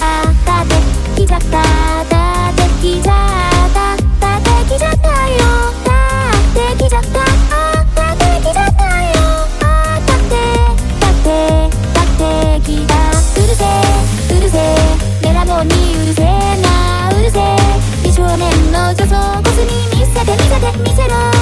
だてきだった。だてきだだだってきじゃないよだてきじゃった。あだってきじゃないよあてだてだてきだうるせうるせえラボにうるせなうるせ美少年のコスに見せてせて見せろ